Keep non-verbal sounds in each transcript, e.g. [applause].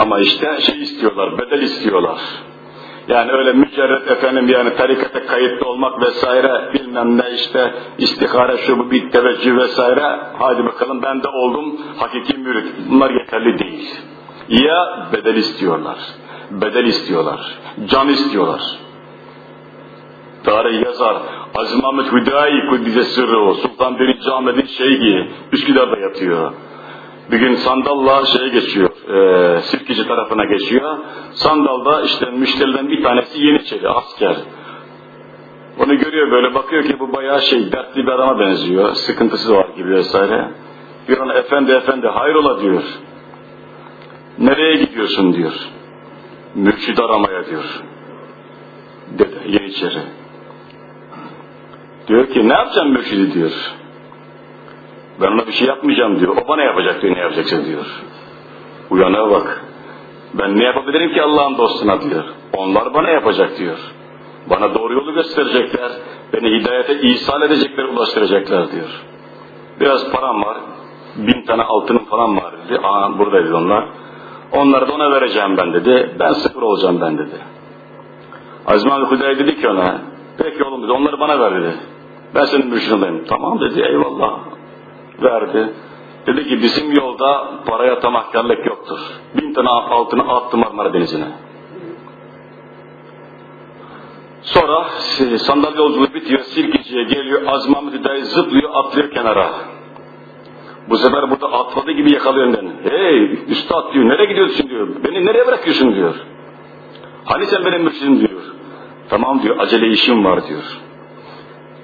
Ama işte şey istiyorlar, bedel istiyorlar. Yani öyle mücerret efendim yani tarikata kayıtlı olmak vesaire bilmem ne işte istihare şu bu bir teveccüh vesaire hadi bakalım ben de oldum hakiki mürit. Bunlar yeterli değil. Ya bedel istiyorlar, bedel istiyorlar, can istiyorlar. Tarih yazar, Aziz Mahmut Hüdayi Kuddise Sırrı Sultan 1. Ahmet'in şeyhi, Üsküdar'da yatıyor. Bir gün sandalla şeye geçiyor, e, Sirkici tarafına geçiyor. Sandalda işte müşteriden bir tanesi Yeniçeri, asker. Onu görüyor böyle, bakıyor ki bu bayağı şey, dertli bir adama benziyor, sıkıntısı var gibi vesaire. Bir ona efendi efendi hayrola diyor. Nereye gidiyorsun diyor. Mürşid aramaya diyor. Dede Yeniçeri. Diyor ki ne yapacağım mürşidi diyor. Ben ona bir şey yapmayacağım diyor. O bana yapacak diyor ne yapacaksa diyor. Uyanığa bak. Ben ne yapabilirim ki Allah'ın dostuna diyor. Onlar bana yapacak diyor. Bana doğru yolu gösterecekler. Beni hidayete ihsal edecekler, ulaştıracaklar diyor. Biraz param var. Bin tane altının falan var dedi. Aa buradaydı onlar. Onları da ona vereceğim ben dedi. Ben sıfır olacağım ben dedi. Azmi abi Hüdayi dedi ki ona, peki oğlum dedi, onları bana ver dedi. Ben senin mürşidindeyim. Tamam dedi, eyvallah. Verdi. Dedi ki bizim yolda paraya tamahkarlık yoktur. Bin tane altını attı Marmara Denizi'ne. Sonra sandalye yolculuğu bitiyor, Silkici'ye geliyor, Azmi Ahmet Hüdayi zıplıyor, atlıyor kenara. Bu sefer burada atladı gibi yakalıyor beni. Hey üstad diyor, nereye gidiyorsun diyor, beni nereye bırakıyorsun diyor. Hani sen benim mürşidim diyor. Tamam diyor, acele işim var diyor.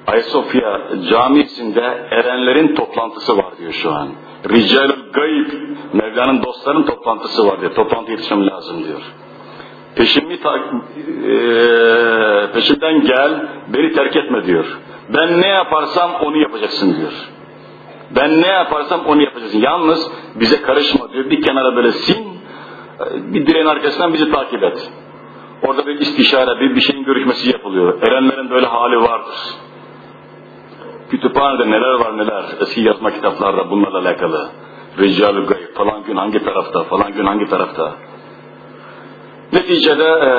Ayasofya camisinde erenlerin toplantısı var diyor şu an. Ricalül gayb, Mevla'nın dostlarının toplantısı var diyor. Toplantı yetişmem lazım diyor. Peşimi ta, e, peşimden gel, beni terk etme diyor. Ben ne yaparsam onu yapacaksın diyor. Ben ne yaparsam onu yapacaksın. Yalnız bize karışma diyor. Bir kenara böyle sin, bir direğin arkasından bizi takip et. Orada bir istişare, bir, bir şeyin görüşmesi yapılıyor. Erenlerin böyle hali vardır. Kütüphanede neler var neler, eski yazma kitaplarda bunlarla alakalı. Rical-ı gayb, falan gün hangi tarafta, falan gün hangi tarafta. Neticede e,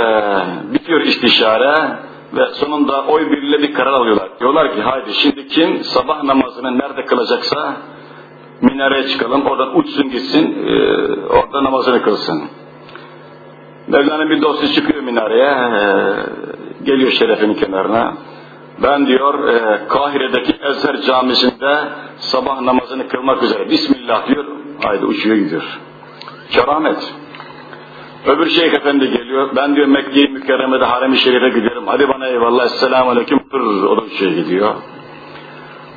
bitiyor istişare ve sonunda oy birliğiyle bir karar alıyorlar. Diyorlar ki haydi şimdi kim sabah namazını nerede kılacaksa minareye çıkalım, oradan uçsun gitsin, e, orada namazını kılsın. Mevla'nın bir dostu çıkıyor minareye, e, geliyor şerefinin kenarına. Ben diyor e, Kahire'deki Ezher camisinde sabah namazını kılmak üzere. Bismillah diyor. Haydi uçuyor gidiyor. Keramet. Öbür şeyh efendi geliyor. Ben diyor Mekke-i Mükerreme'de Harem-i Şerif'e gidiyorum. Hadi bana eyvallah. Esselamu Aleyküm. Pırr. O da uçuyor gidiyor.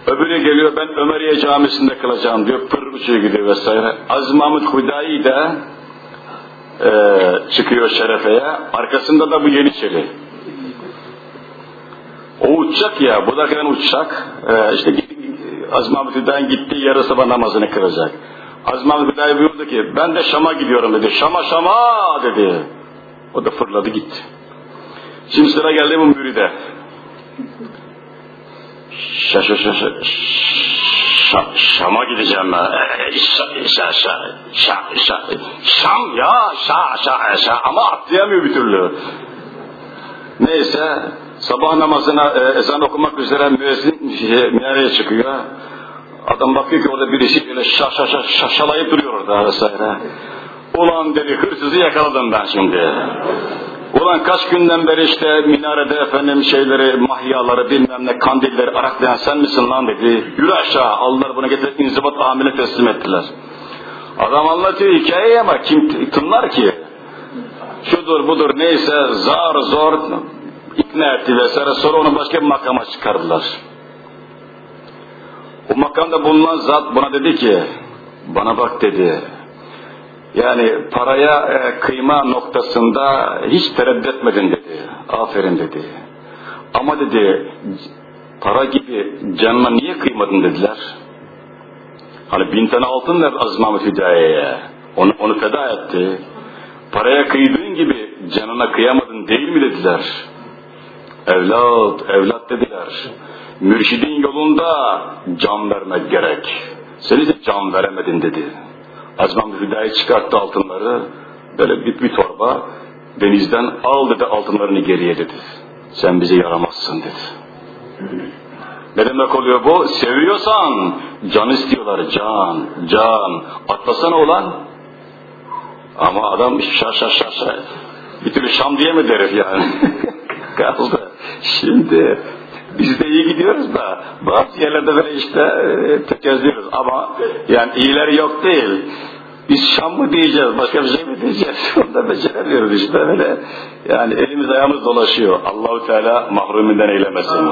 Öbürü geliyor. Ben Ömeriye camisinde kılacağım diyor. Pırr uçuyor gidiyor vesaire. Aziz Mahmut Hudayi de e, çıkıyor şerefeye. Arkasında da bu Yeniçeri. Uçacak ya, bu da uçacak. Ee, işte Aziz Mahmut Hüdayi'nin gittiği yarı sabah namazını kılacak. Aziz Mahmut Hüdayi buyurdu ki, ben de Şam'a gidiyorum dedi. Şam'a Şam'a dedi. O da fırladı gitti. Şimdi sıra geldi bu müride. Şa şa şa şa Şa, Şam'a gideceğim ben. Şa, şa, şa, şa, şa, Şam ya, şa, şa, şa. Ama atlayamıyor bir türlü. Neyse, sabah namazına e, ezan okumak üzere müezzin şey, minareye çıkıyor. Adam bakıyor ki orada birisi böyle şa, şa, şa, şaşalayıp duruyor orada vesaire. Ulan dedi hırsızı yakaladım ben şimdi. Ulan kaç günden beri işte minarede efendim şeyleri, mahyaları, bilmem ne kandilleri araklayan sen misin lan dedi. Yürü aşağı. Aldılar buna getirip inzibat amile teslim ettiler. Adam anlatıyor hikayeyi ama kim tınlar ki? Şudur budur neyse zar zor ikna etti vesaire sonra onu başka bir makama çıkardılar. O makamda bulunan zat buna dedi ki bana bak dedi yani paraya e, kıyma noktasında hiç tereddüt etmedin dedi. Aferin dedi. Ama dedi para gibi canına niye kıymadın dediler. Hani bin tane altın ver Aziz Mahmut Hüdayi'ye. Onu, onu feda etti. Paraya kıydığın gibi canına kıyamadın değil mi dediler. Evlat, evlat dediler. Mürşidin yolunda can vermek gerek. Sen ise can veremedin dedi. Azman Hüdayi çıkarttı altınları. Böyle bir, bir torba denizden al dedi altınlarını geriye dedi. Sen bize yaramazsın dedi. Ne demek oluyor bu? Seviyorsan can istiyorlar can, can. Atlasana olan. Ama adam şaş şaş şaş. Bir türlü Şam diyemedi herif yani. [laughs] Kaldı. Şimdi biz de iyi gidiyoruz da bazı yerlerde böyle işte e, ama yani iyileri yok değil. Biz Şam mı diyeceğiz, başka bir şey mi diyeceğiz? [laughs] Onu da beceremiyoruz işte böyle. Yani elimiz ayağımız dolaşıyor. Allahu Teala mahruminden eylemesin.